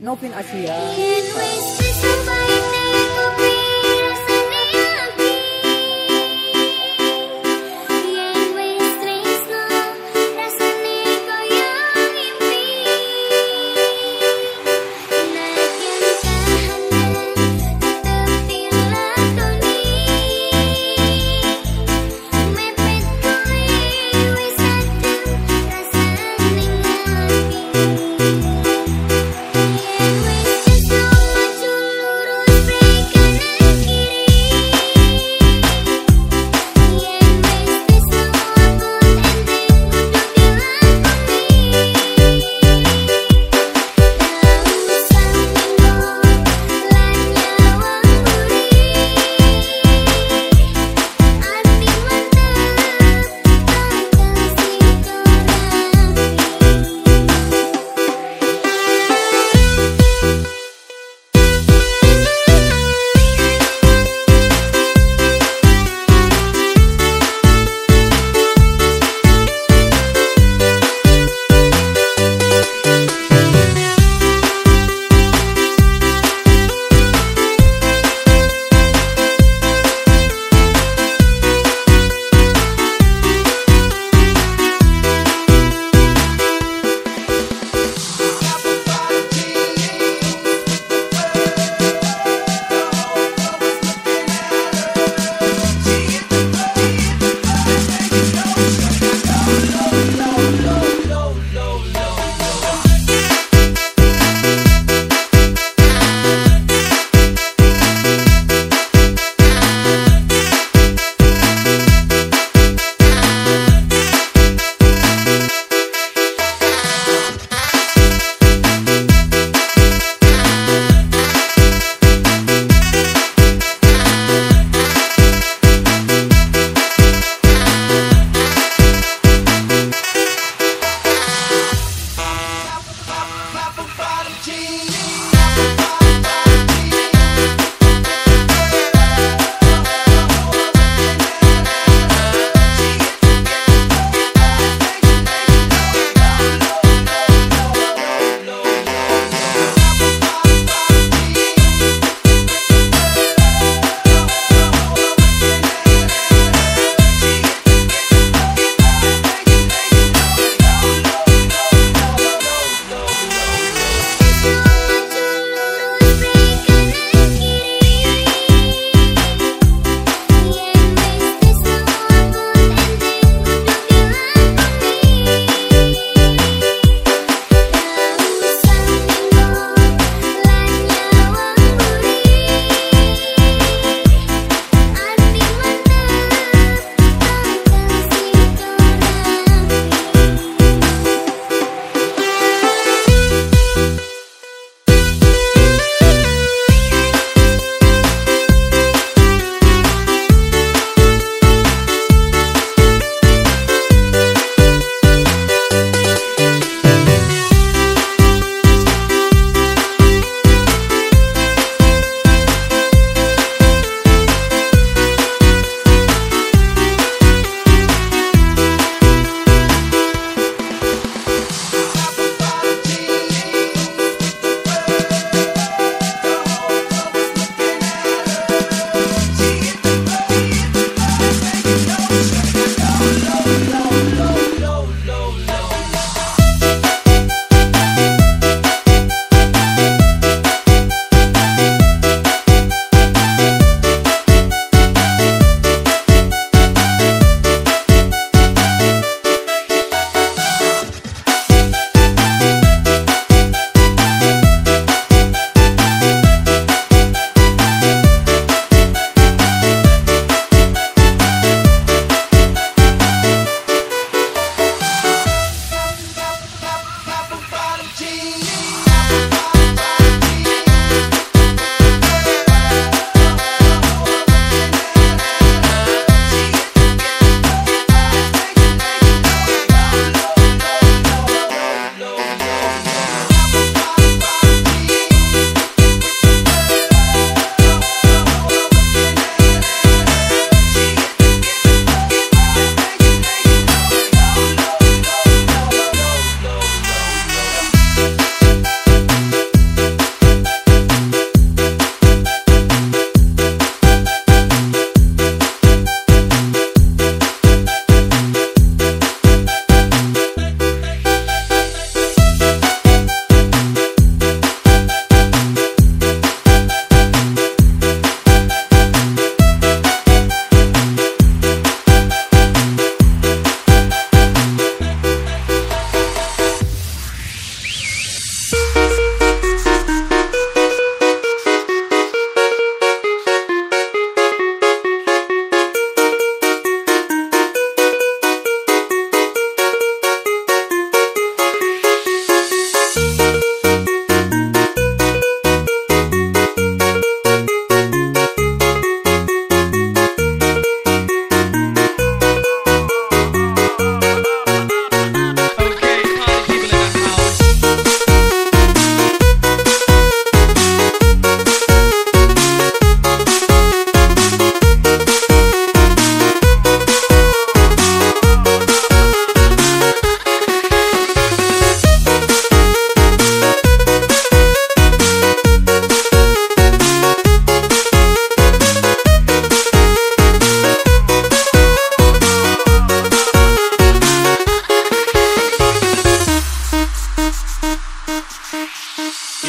Novin Asia.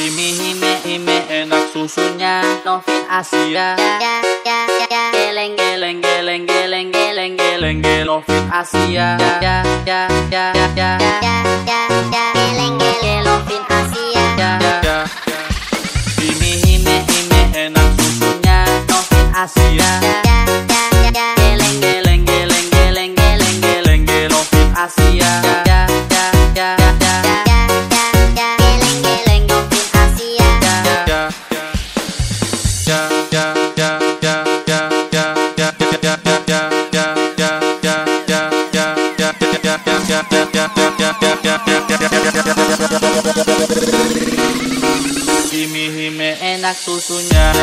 Ini hime hime enak susunya. Novin Asia. Geleng geleng geleng geleng geleng geleng geleng Novin Asia. Geleng geleng Novin Asia. Hime hime hime enak susunya. Novin Asia. Hime hime enak susunya.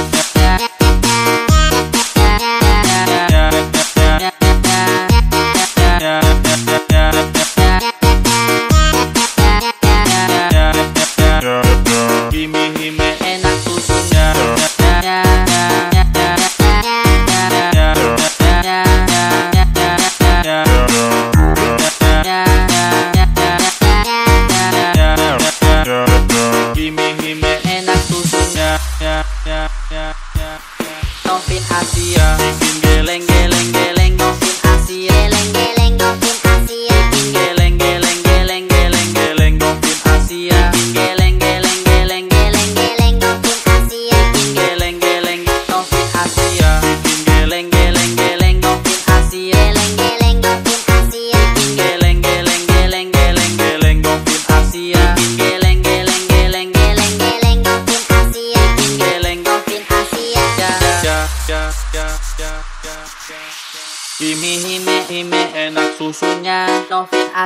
Hime hime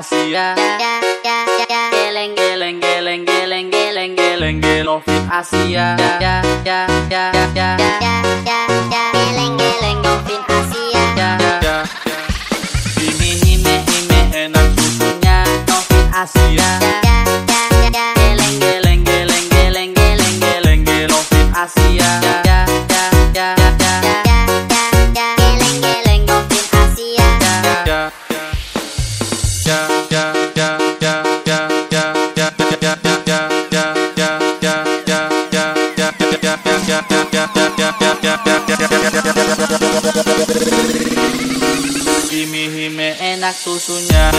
Asia. Geleng geleng geleng geleng geleng geleng geleng Asia. Geleng geleng Dolphin Asia. Ini ini ini enak susunya Dolphin Asia. susunya.